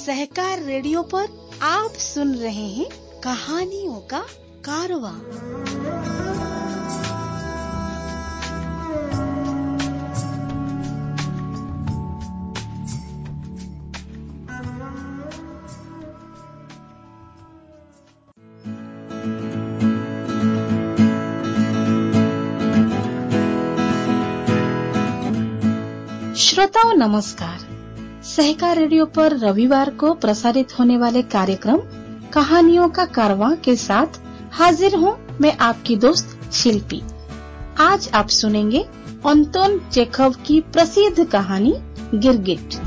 सहकार radio पर आप सुन रहे हैं कहानियों का कारवा। श्रोताओं नमस्कार। सहकार रेडियो पर रविवार को प्रसारित होने वाले कार्यक्रम, कहानियों का कारवां के साथ हाजिर हूँ मैं आपकी दोस्त शिल्पी। आज आप सुनेंगे अंतोन चेखव की प्रसिद्ध कहानी, गिरगिट।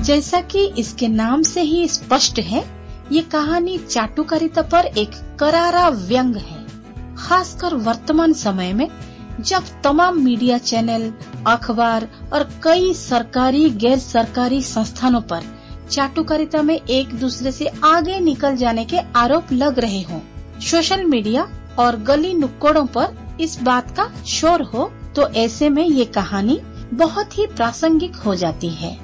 जैसा कि इसके नाम से ही स्पष्ट है, ये कहानी चाटुकारिता पर एक करारा व्यंग है, खासकर वर्तमान समय में जब तमाम मीडिया चैनल अखबार और कई सरकारी गैर सरकारी संस्थानों पर चाटुकारिता में एक दूसरे से आगे निकल जाने के आरोप लग रहे हों सोशल मीडिया और गली नुक्कड़ों पर इस बात का शोर हो तो ऐसे में ये कहानी बहुत ही प्रासंगिक हो जाती है।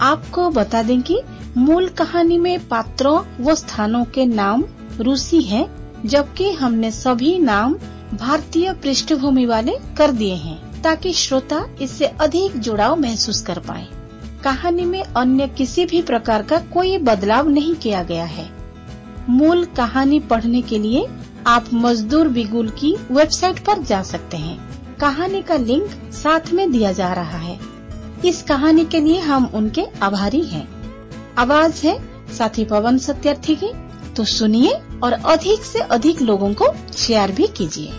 आपको बता दें कि मूल कहानी में पात्रों व स्थानों के नाम रूसी हैं, जबकि हमने सभी नाम भारतीय पृष्ठभूमि वाले कर दिए हैं, ताकि श्रोता इससे अधिक जुड़ाव महसूस कर पाए। कहानी में अन्य किसी भी प्रकार का कोई बदलाव नहीं किया गया है। मूल कहानी पढ़ने के लिए आप मजदूर बिगुल की वेबसाइट पर जा सकते हैं। कहानी का लिंक साथ में दिया जा रहा है। इस कहानी के लिए हम उनके आभारी हैं। आवाज़ है साथी पवन सत्यार्थी की। तो सुनिए और अधिक से अधिक लोगों को शेयर भी कीजिए।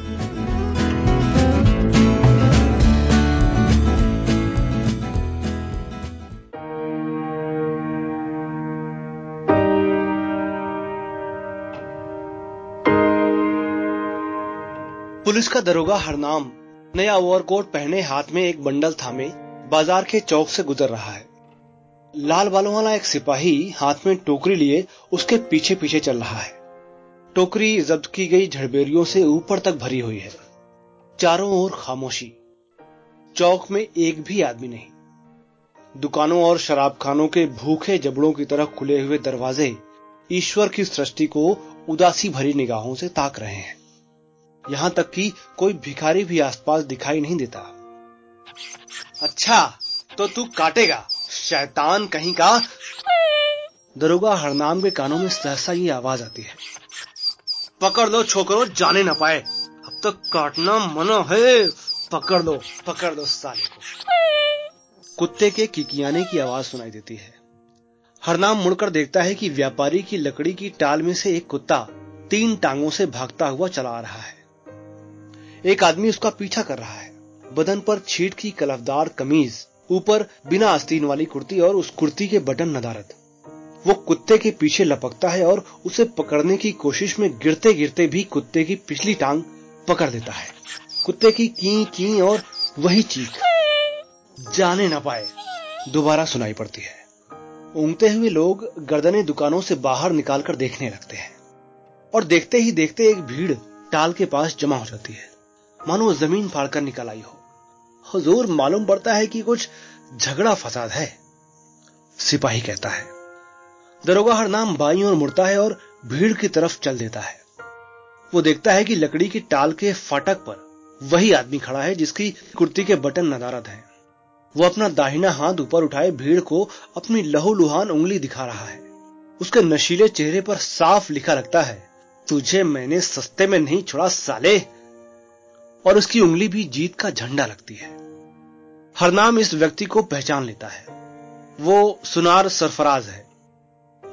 पुलिस का दरोगा हरनाम नया ओवरकोट पहने हाथ में एक बंडल थामे बाज़ार के चौक से गुजर रहा है। लाल बालों वाला एक सिपाही हाथ में टोकरी लिए उसके पीछे पीछे चल रहा है। टोकरी जब्त की गई झड़बेरियों से ऊपर तक भरी हुई है। चारों ओर खामोशी। चौक में एक भी आदमी नहीं। दुकानों और शराबखानों के भूखे जबड़ों की तरह खुले हुए दरवाजे ईश्वर की सृष्टि को उदासी भरी निगाहों से ताक रहे हैं। यहाँ तक कि कोई भिखारी भी आसपास दिखाई नहीं देता। अच्छा तो तू काटेगा। शैतान कहीं का। दरोगा हरनाम के कानों में सहसा ये आवाज़ आती है। पकड़ लो छोकरो, जाने ना पाए। अब तक तो काटना मना है। पकड़ लो पकड़ लो साले को। कुत्ते के किकियाने की आवाज़ सुनाई देती है। हरनाम मुड़कर देखता है कि व्यापारी की लकड़ी की टाल में से एक कुत्ता तीन टांगों से भागता हुआ चला आ रहा है। एक आदमी उसका पीछा कर रहा है। बदन पर छीट की कलफदार कमीज ऊपर बिना आस्तीन वाली कुर्ती और उस कुर्ती के बटन नदारत वो कुत्ते के पीछे लपकता है और उसे पकड़ने की कोशिश में गिरते गिरते भी कुत्ते की पिछली टांग पकड़ देता है। कुत्ते की की की और वही चीख। जाने ना पाए, दोबारा सुनाई पड़ती है। ऊँगते हुए लोग गर्दने दुकानों से बाहर निकालकर देखने लगते हैं। और देखते ही देखते एक भीड़ टाल के पास जमा हो जाती है। मानो ज़मीन फाड़कर निकल आई हो। हुजूर मालूम पड़ता है कि कुछ झगड़ा फसाद है। सिपाही कहता है, दरोगा हर नाम बाई और मुड़ता है और भीड़ की तरफ़ चल देता है। वो देखता है कि लकड़ी की टाल के फाटक पर वही आदमी खड़ा है जिसकी कुर्ती के बटन नदारत है। वो अपना दाहिना हाथ ऊपर उठाए भीड़ को अपनी लहूलुहान उंगली दिखा रहा है। उसके नशीले चेहरे पर साफ़ लिखा लगता है, तुझे मैंने सस्ते में नहीं छोड़ा साले। और उसकी उंगली भी जीत का झंडा लगती है। हरनाम इस व्यक्ति को पहचान लेता है। वो सुनार सरफराज है।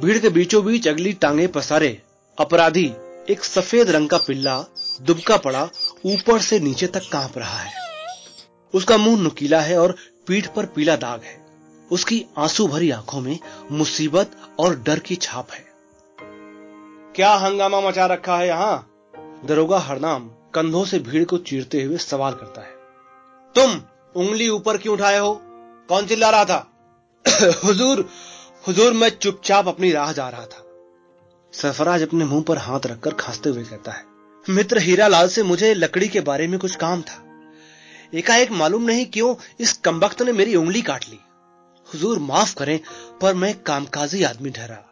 भीड़ के बीचों बीच अगली टांगे पसारे, अपराधी एक सफ़ेद रंग का पिल्ला दुबका पड़ा, ऊपर से नीचे तक काँप रहा है। उसका मुँह नुकीला है और पीठ पर पीला दाग है। उसकी आँसू भरी आँखों में मुसीबत और डर की छाप है। क्या हंगामा मचा रखा है यहाँ? दरोगा हरनाम कंधों से भीड़ को चीरते हुए सवाल करता है। तुम उंगली ऊपर क्यों उठाए हो? कौन चिल्ला रहा था? हुजूर हुजूर, मैं चुपचाप अपनी राह जा रहा था। सरफराज अपने मुँह पर हाथ रखकर खांसते हुए कहता है, मित्र हीरा लाल से मुझे लकड़ी के बारे में कुछ काम था। एकाएक मालूम नहीं क्यों इस कमबख्त ने मेरी उंगली काट ली। हुजूर, माफ़ करें, पर मैं कामकाजी आदमी ठहरा।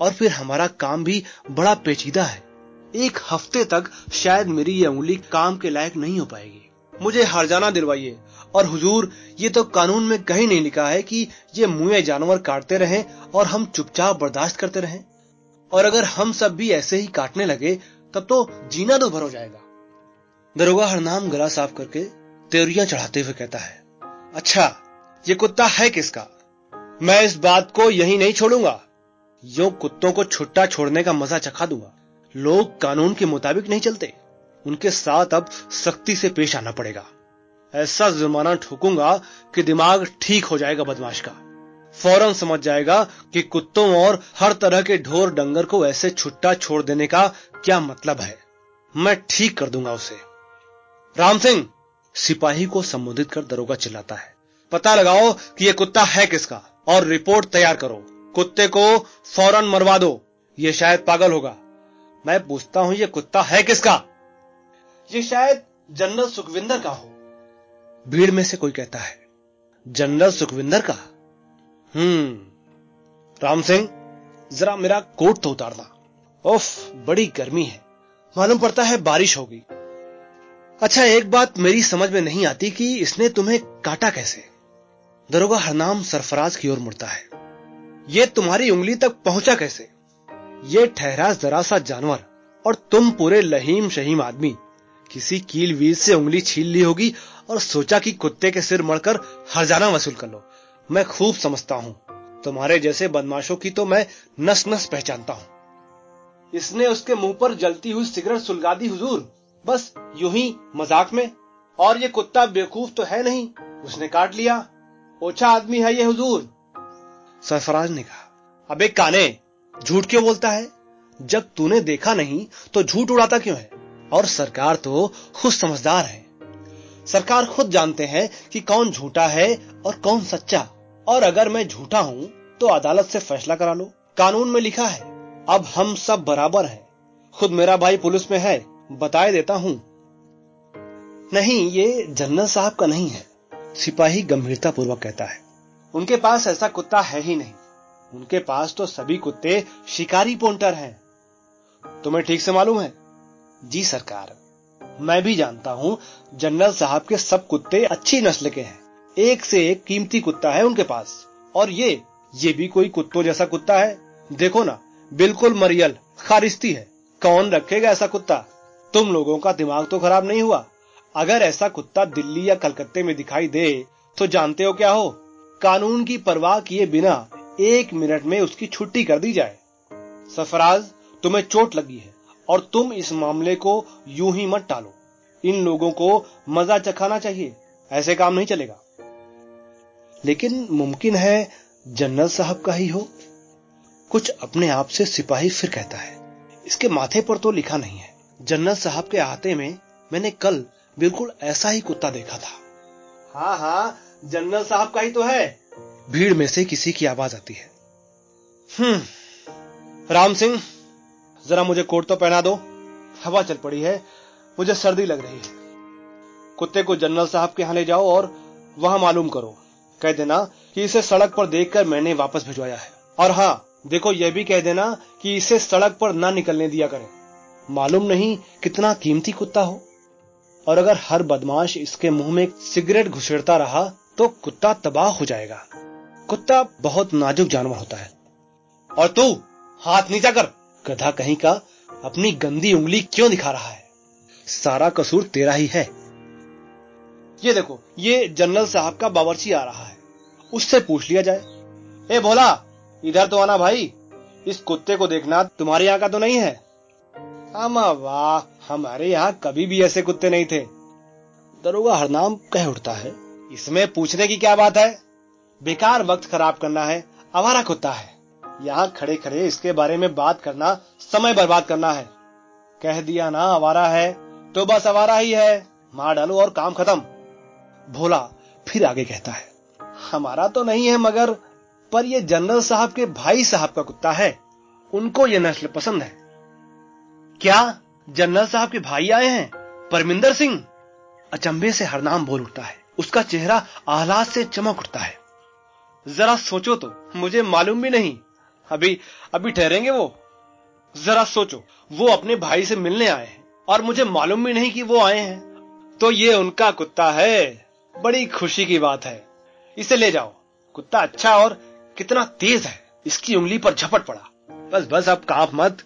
और फिर हमारा काम भी बड़ा पेचीदा है। एक हफ़्ते तक शायद मेरी यह उंगली काम के लायक नहीं हो पाएगी। मुझे हरजाना दिलवाइए। और हुजूर, ये तो कानून में कहीं नहीं लिखा है कि ये मुए जानवर काटते रहें और हम चुपचाप बर्दाश्त करते रहें। और अगर हम सब भी ऐसे ही काटने लगे, तब तो जीना दो भर हो जाएगा। दरोगा हरनाम गला साफ़ करके त्योरियाँ चढ़ाते हुए कहता है अच्छा ये कुत्ता है किसका? मैं इस बात को यही नहीं छोड़ूँगा। यो कुत्तों को छुट्टा छोड़ने का मज़ा चखा दूँगा। लोग कानून के मुताबिक नहीं चलते। उनके साथ अब सख्ती से पेश आना पड़ेगा। ऐसा जुर्माना ठोकूँगा कि दिमाग ठीक हो जाएगा बदमाश का। फ़ौरन समझ जाएगा कि कुत्तों और हर तरह के ढोर डंगर को ऐसे छुट्टा छोड़ देने का क्या मतलब है। मैं ठीक कर दूँगा उसे। राम सिंह, सिपाही को संबोधित कर दरोगा चिल्लाता है। पता लगाओ कि यह कुत्ता है किसका, और रिपोर्ट तैयार करो। कुत्ते को फ़ौरन मरवा दो। ये शायद पागल होगा। मैं पूछता हूँ, ये कुत्ता है किसका? ये शायद जनरल सुखविंदर का हो। भीड़ में से कोई कहता है जनरल सुखविंदर का? हम्म राम सिंह, जरा मेरा कोट तो उतारना। ओफ बड़ी गर्मी है। मालूम पड़ता है बारिश होगी। अच्छा एक बात मेरी समझ में नहीं आती कि इसने तुम्हें काटा कैसे? दरोगा हरनाम सरफराज की ओर मुड़ता है। यह तुम्हारी उंगली तक पहुँचा कैसे? यह ठहरा जरा सा जानवर और तुम पूरे लहीम शहीम आदमी। किसी कील वील से उंगली छीन ली होगी और सोचा कि कुत्ते के सिर मड़कर हरजाना वसूल कर लो। मैं खूब समझता हूँ। तुम्हारे जैसे बदमाशों की तो मैं नस नस पहचानता हूँ। इसने उसके मुँह पर जलती हुई सिगरेट सुलगा दी, हुजूर। बस यूँ ही मज़ाक में। और ये कुत्ता बेवकूफ़ तो है नहीं। उसने काट लिया। ओछा आदमी है ये, हुजूर। सरफराज ने कहा, अबे काने, झूठ क्यों बोलता है? जब तूने देखा नहीं तो झूठ उड़ाता क्यों है? और सरकार तो खुद समझदार है। सरकार खुद जानते हैं कि कौन झूठा है और कौन सच्चा। और अगर मैं झूठा हूँ तो अदालत से फैसला करा लो। कानून में लिखा है, अब हम सब बराबर हैं। खुद मेरा भाई पुलिस में है, बताए देता हूँ। नहीं, ये जनरल साहब का नहीं है। सिपाही गंभीरता पूर्वक कहता है। उनके पास ऐसा कुत्ता है ही नहीं। उनके पास तो सभी कुत्ते शिकारी पोंटर हैं। तुम्हें ठीक से मालूम है जी सरकार, मैं भी जानता हूँ जनरल साहब के सब कुत्ते अच्छी नस्ल के हैं। एक से एक कीमती कुत्ता है उनके पास। और ये ये भी कोई कुत्तों जैसा कुत्ता है। देखो ना, बिल्कुल मरियल, खारिस्ती है। कौन रखेगा ऐसा कुत्ता? तुम लोगों का दिमाग तो खराब नहीं हुआ। अगर ऐसा कुत्ता दिल्ली या कलकत्ते में दिखाई दे तो जानते हो क्या हो? कानून की परवाह किए बिना एक मिनट में उसकी छुट्टी कर दी जाए। सफराज, तुम्हें चोट लगी है। और तुम इस मामले को यूँ ही मत टालो। इन लोगों को मज़ा चखाना चाहिए ऐसे काम नहीं चलेगा। लेकिन मुमकिन है जनरल साहब का ही हो। कुछ अपने आप से सिपाही फिर कहता है इसके माथे पर तो लिखा नहीं है। जनरल साहब के आते में मैंने कल बिल्कुल ऐसा ही कुत्ता देखा था। हाँ हाँ जनरल साहब का ही तो है। भीड़ में से किसी की आवाज़ आती है। हम्म राम सिंह जरा मुझे कोट तो पहना दो। हवा चल पड़ी है। मुझे सर्दी लग रही है। कुत्ते को जनरल साहब के यहाँ ले जाओ और वहाँ मालूम करो। कह देना कि इसे सड़क पर देखकर मैंने वापस भिजवाया है। और हाँ देखो यह भी कह देना कि इसे सड़क पर ना निकलने दिया करें। मालूम नहीं कितना कीमती कुत्ता हो। और अगर हर बदमाश इसके मुँह में सिगरेट घुसेड़ता रहा तो कुत्ता तबाह हो जाएगा। कुत्ता बहुत नाजुक जानवर होता है। और तू हाथ नीचा कर। गधा कहीं का अपनी गंदी उंगली क्यों दिखा रहा है? सारा कसूर तेरा ही है। ये देखो, ये जनरल साहब का बावर्ची आ रहा है। उससे पूछ लिया जाए। ए बोला इधर तो आना भाई। इस कुत्ते को देखना तुम्हारे यहाँ का तो नहीं है। अमा वाह, हमारे यहाँ कभी भी ऐसे कुत्ते नहीं थे। दरोगा हरनाम कह उठता है, इसमें पूछने की क्या बात है? बेकार वक्त खराब करना है, आवारा कुत्ता है। यहाँ खड़े खड़े इसके बारे में बात करना, समय बर्बाद करना है। कह दिया ना, आवारा है तो बस आवारा ही है। मार डालो और काम खत्म। भोला फिर आगे कहता है, हमारा तो नहीं है मगर, पर ये जनरल साहब के भाई साहब का कुत्ता है। उनको ये नस्ल पसंद है। क्या जनरल साहब के भाई आए हैं? परमिंदर सिंह? अचंभे से हरनाम बोल उठता है। उसका चेहरा आह्लाद से चमक उठता है। जरा सोचो तो मुझे मालूम भी नहीं। अभी अभी ठहरेंगे वो? जरा सोचो, वो अपने भाई से मिलने आए हैं, और मुझे मालूम भी नहीं कि वो आए हैं। तो ये उनका कुत्ता है। बड़ी खुशी की बात है। इसे ले जाओ। कुत्ता अच्छा और कितना तेज है। इसकी उंगली पर झपट पड़ा। बस बस, अब काँप मत।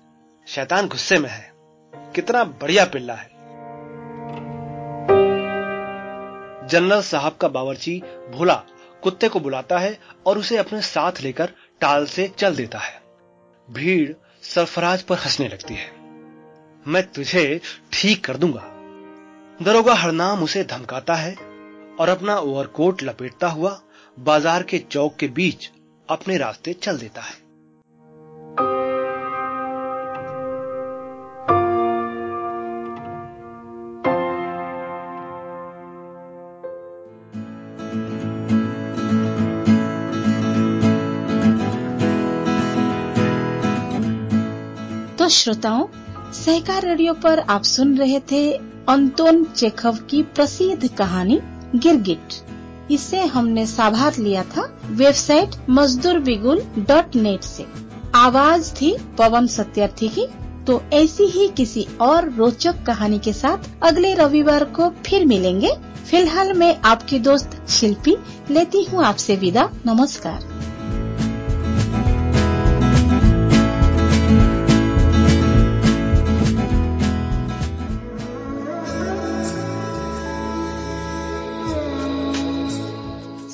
शैतान गुस्से में है। कितना बढ़िया पिल्ला है। जनरल साहब का बावर्ची भोला कुत्ते को बुलाता है और उसे अपने साथ लेकर टाल से चल देता है। भीड़ सरफराज पर हंसने लगती है। मैं तुझे ठीक कर दूँगा। दरोगा हरनाम उसे धमकाता है और अपना ओवरकोट लपेटता हुआ बाज़ार के चौक के बीच अपने रास्ते चल देता है। श्रोताओं, सहकार रेडियो पर आप सुन रहे थे अंतोन चेखव की प्रसिद्ध कहानी, गिरगिट। इसे हमने साभार लिया था वेबसाइट मजदूर बिगुल डॉट नेट ऐसी आवाज़ थी पवन सत्यार्थी की तो ऐसी ही किसी और रोचक कहानी के साथ अगले रविवार को फिर मिलेंगे। फ़िलहाल मैं आपकी दोस्त शिल्पी लेती हूँ आपसे विदा। नमस्कार।